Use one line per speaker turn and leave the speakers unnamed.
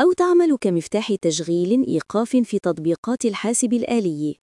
أو تعمل كمفتاح تشغيل إيقاف في تطبيقات الحاسب الآلي.